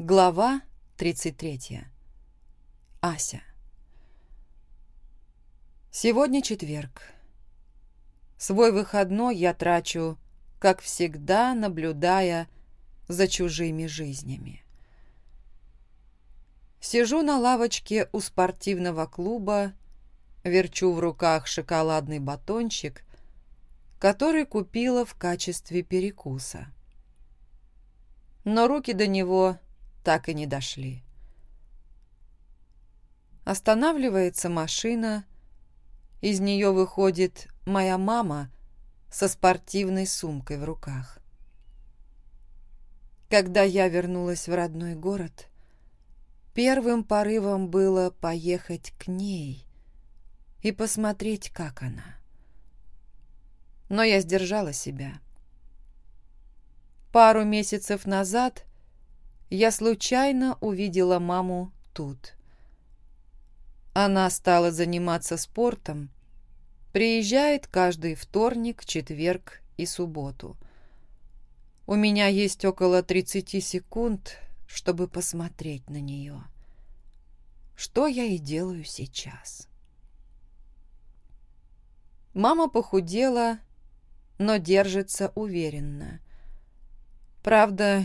Глава 33. Ася. Сегодня четверг. Свой выходной я трачу, как всегда, наблюдая за чужими жизнями. Сижу на лавочке у спортивного клуба, верчу в руках шоколадный батончик, который купила в качестве перекуса. Но руки до него так и не дошли. Останавливается машина, из нее выходит моя мама со спортивной сумкой в руках. Когда я вернулась в родной город, первым порывом было поехать к ней и посмотреть, как она. Но я сдержала себя. Пару месяцев назад Я случайно увидела маму тут. Она стала заниматься спортом, приезжает каждый вторник, четверг и субботу. У меня есть около 30 секунд, чтобы посмотреть на нее. Что я и делаю сейчас. Мама похудела, но держится уверенно. Правда,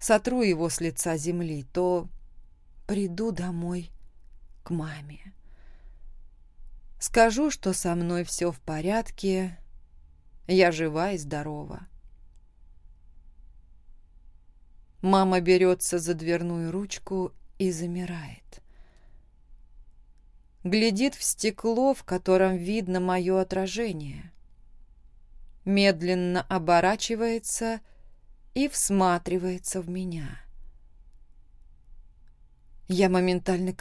улыбается совсем, поникшая какая-то. Идет к крыльцу. Сейчас она войдет в здание, и я уеду. Провожу ее взглядом, мысленно пожелаю хорошего дня и исчезну. Может быть, когда-нибудь, после того, как я разберусь с Каримом, сотру его с лица земли, то приду домой к маме. Скажу, что со мной все в порядке, я жива и здорова. Мама берется за дверную ручку и замирает. Глядит в стекло, в котором видно мое отражение. Медленно оборачивается и всматривается в меня. Я моментально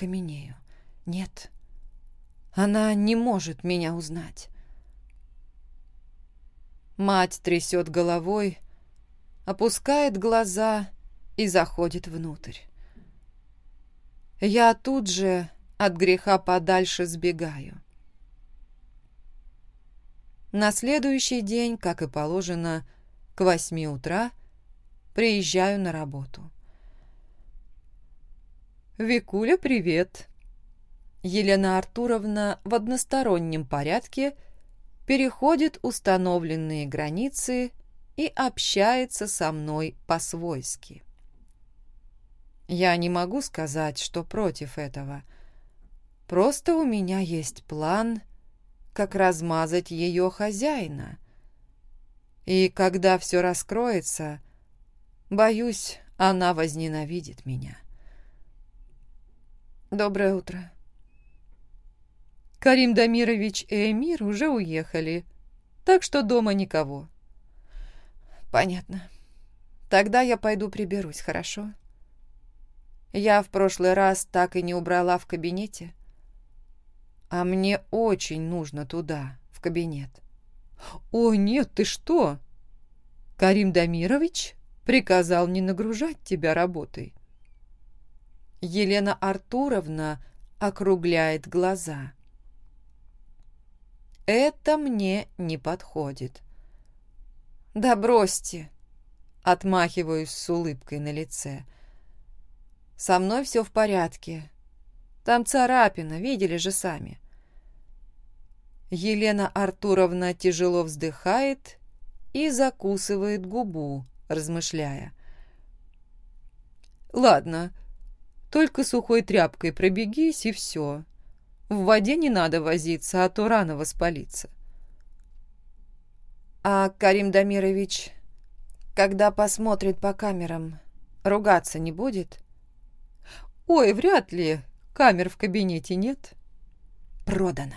каменею. Нет, она не может меня узнать. Мать трясет головой, опускает глаза и заходит внутрь. Я тут же от греха подальше сбегаю. На следующий день, как и положено, к восьми утра приезжаю на работу. «Викуля, привет!» Елена Артуровна в одностороннем порядке переходит установленные границы и общается со мной по-свойски. Я не могу сказать, что против этого. Просто у меня есть план, как размазать ее хозяина. И когда все раскроется, Боюсь, она возненавидит меня. Доброе утро. Карим Дамирович и Эмир уже уехали, так что дома никого. Понятно. Тогда я пойду приберусь, хорошо? Я в прошлый раз так и не убрала в кабинете. А мне очень нужно туда, в кабинет. О, нет, ты что? Карим Дамирович приказал не нагружать тебя работой. Елена Артуровна округляет глаза. Это мне не подходит. Да бросьте, отмахиваюсь с улыбкой на лице. Со мной все в порядке. Там царапина, видели же сами. Елена Артуровна тяжело вздыхает и закусывает губу, размышляя. «Ладно, только сухой тряпкой пробегись, и все. В воде не надо возиться, а то рано воспалиться». «А Карим Дамирович, когда посмотрит по камерам, ругаться не будет?» «Ой, вряд ли. Камер в кабинете нет». «Продано».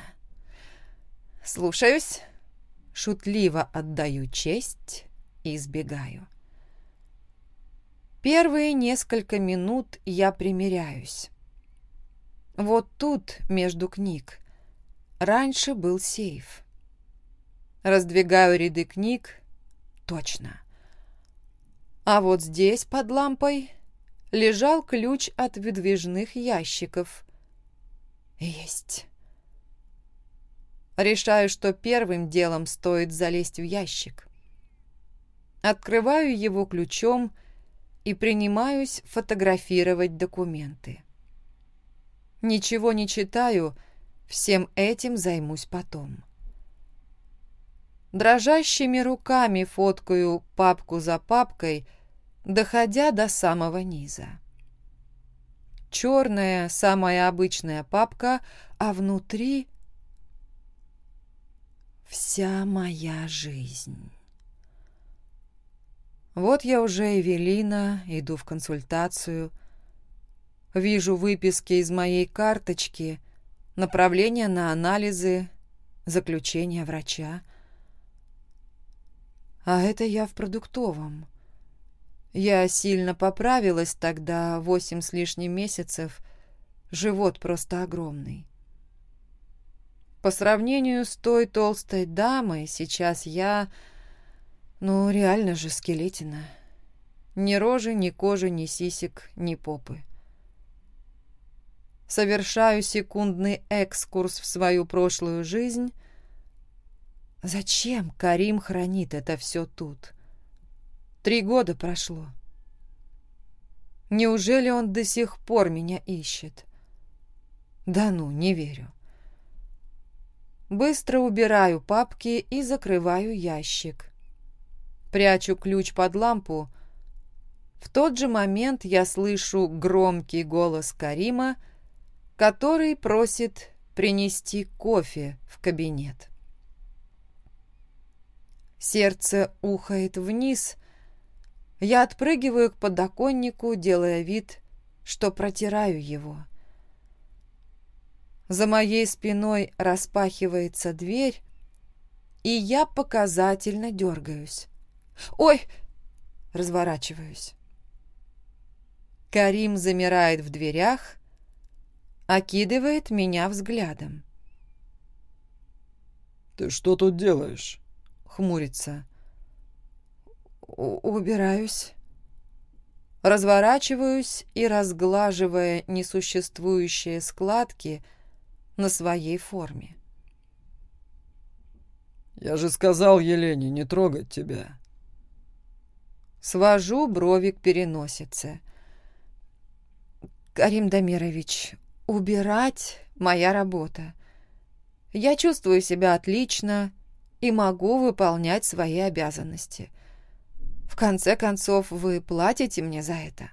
«Слушаюсь». Шутливо отдаю честь и избегаю. Первые несколько минут я примеряюсь. Вот тут, между книг, раньше был сейф. Раздвигаю ряды книг. Точно. А вот здесь, под лампой, лежал ключ от выдвижных ящиков. Есть. Решаю, что первым делом стоит залезть в ящик. Открываю его ключом и принимаюсь фотографировать документы. Ничего не читаю, всем этим займусь потом. Дрожащими руками фоткаю папку за папкой, доходя до самого низа. Черная, самая обычная папка, а внутри вся моя жизнь. Вот я уже Эвелина, иду в консультацию, вижу выписки из моей карточки, направление на анализы, заключение врача. А это я в продуктовом. Я сильно поправилась тогда, восемь с лишним месяцев, живот просто огромный. По сравнению с той толстой дамой, сейчас я... Ну, реально же скелетина. Ни рожи, ни кожи, ни сисек, ни попы. Совершаю секундный экскурс в свою прошлую жизнь. Зачем Карим хранит это все тут? Три года прошло. Неужели он до сих пор меня ищет? Да ну, не верю. Быстро убираю папки и закрываю ящик. Прячу ключ под лампу. В тот же момент я слышу громкий голос Карима, который просит принести кофе в кабинет. Сердце ухает вниз. Я отпрыгиваю к подоконнику, делая вид, что протираю его. За моей спиной распахивается дверь, и я показательно дергаюсь. «Ой!» — разворачиваюсь. Карим замирает в дверях, окидывает меня взглядом. «Ты что тут делаешь?» — хмурится. «Убираюсь». Разворачиваюсь и, разглаживая несуществующие складки, — на своей форме. «Я же сказал Елене не трогать тебя». Свожу брови к переносице. «Карим Дамирович, убирать — моя работа. Я чувствую себя отлично и могу выполнять свои обязанности. В конце концов, вы платите мне за это».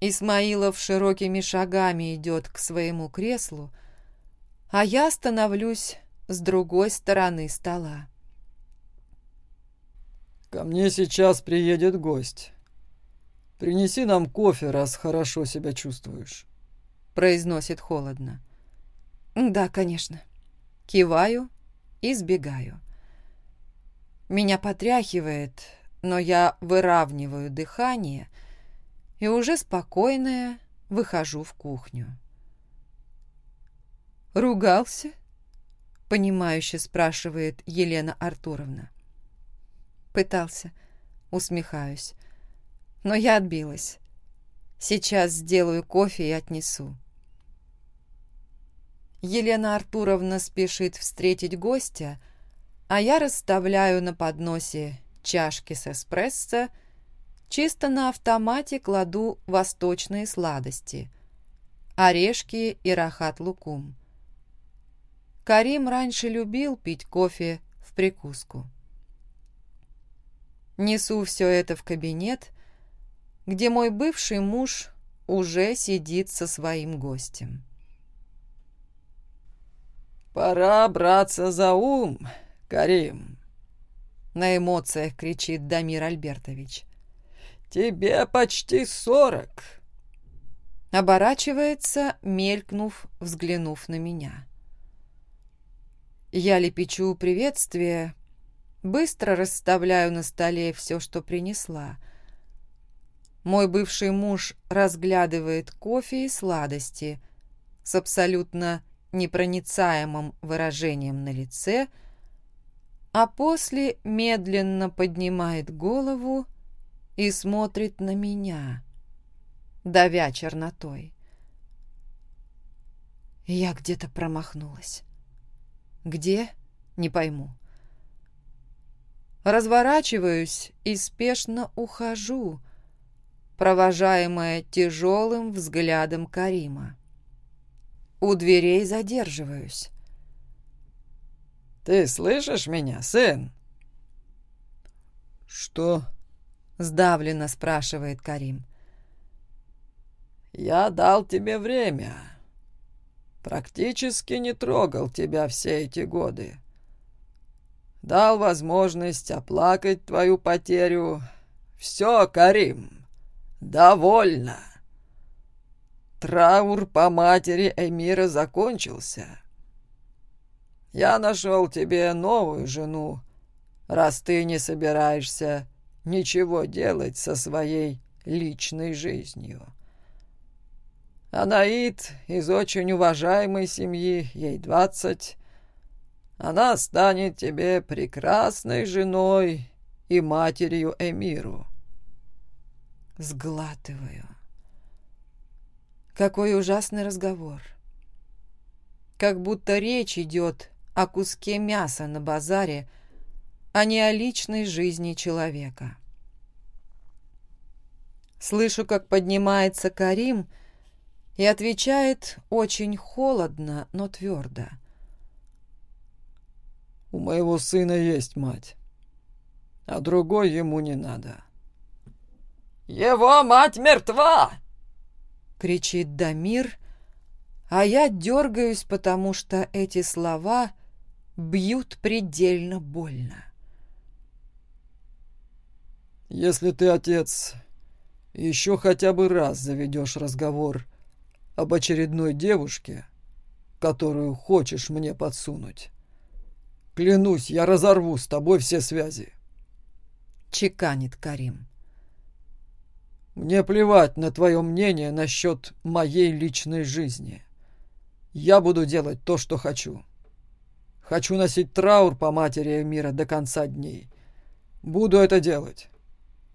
Исмаилов широкими шагами идет к своему креслу, а я становлюсь с другой стороны стола. Ко мне сейчас приедет гость. Принеси нам кофе, раз хорошо себя чувствуешь. Произносит холодно. Да, конечно. Киваю и сбегаю. Меня потряхивает, но я выравниваю дыхание и уже спокойная выхожу в кухню. «Ругался?» — понимающе спрашивает Елена Артуровна. «Пытался», — усмехаюсь. «Но я отбилась. Сейчас сделаю кофе и отнесу». Елена Артуровна спешит встретить гостя, а я расставляю на подносе чашки с эспрессо, Чисто на автомате кладу восточные сладости. Орешки и рахат-лукум. Карим раньше любил пить кофе в прикуску. Несу несу все это в кабинет, где мой бывший муж уже сидит со своим гостем. «Пора браться за ум, Карим!» На эмоциях кричит Дамир Альбертович. «Тебе почти сорок!» Оборачивается, мелькнув, взглянув на меня. Я лепечу приветствие, быстро расставляю на столе все, что принесла. Мой бывший муж разглядывает кофе и сладости с абсолютно непроницаемым выражением на лице, а после медленно поднимает голову и смотрит на меня, давя чернотой. Я где-то промахнулась. Где? Не разворачиваюсь и спешно ухожу, провожаемая тяжелым взглядом Карима. У дверей задерживаюсь. «Ты слышишь меня, сын?» «Что?» — сдавленно спрашивает Карим. «Я дал тебе время. Практически не трогал тебя все эти годы. Дал возможность оплакать твою потерю. Все, Карим, «Довольно. Траур по матери Эмира закончился. Я нашел тебе новую жену, раз ты не собираешься ничего делать со своей личной жизнью. Анаит из очень уважаемой семьи, ей двадцать. она станет тебе прекрасной женой и матерью Эмиру. Сглатываю. Какой ужасный разговор. Как будто речь идет о куске мяса на базаре, а не о личной жизни человека. Слышу, как поднимается Карим и отвечает очень холодно, но твердо — у моего сына есть мать, а другой ему не надо. «Его мать мертва!» — кричит Дамир, а я дергаюсь, потому что эти слова бьют предельно больно. «Если ты, отец, еще хотя бы раз заведешь разговор об очередной девушке, которую хочешь мне подсунуть, Клянусь, я разорву с тобой все связи. Чеканит Карим. Мне плевать на твое мнение насчет моей личной жизни. Я буду делать то, что хочу. Хочу носить траур по матери мира до конца дней. Буду это делать.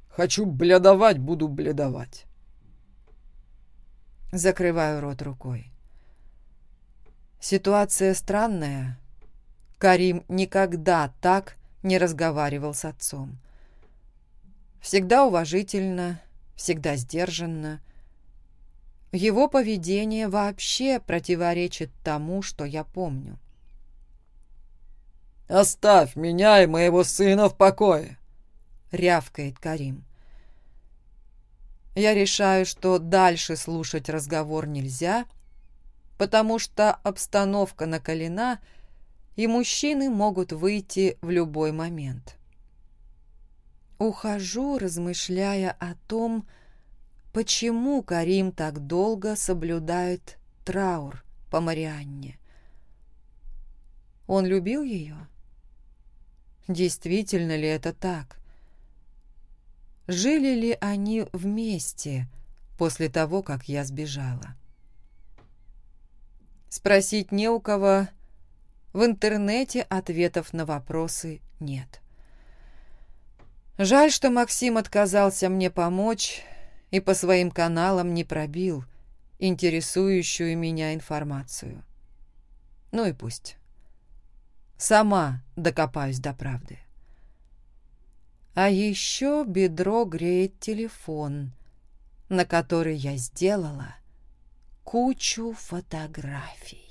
Хочу бледовать, буду бледовать. Закрываю рот рукой. Ситуация странная, Карим никогда так не разговаривал с отцом. Всегда уважительно, всегда сдержанно. Его поведение вообще противоречит тому, что я помню. «Оставь меня и моего сына в покое!» — рявкает Карим. Я решаю, что дальше слушать разговор нельзя, потому что обстановка накалена, и мужчины могут выйти в любой момент. Ухожу, размышляя о том, почему Карим так долго соблюдает траур по Марианне. Он любил ее? Действительно ли это так? Жили ли они вместе после того, как я сбежала? Спросить не у кого, в интернете ответов на вопросы нет. Жаль, что Максим отказался мне помочь и по своим каналам не пробил интересующую меня информацию. Ну и пусть. Сама докопаюсь до правды. А еще бедро греет телефон, на который я сделала кучу фотографий.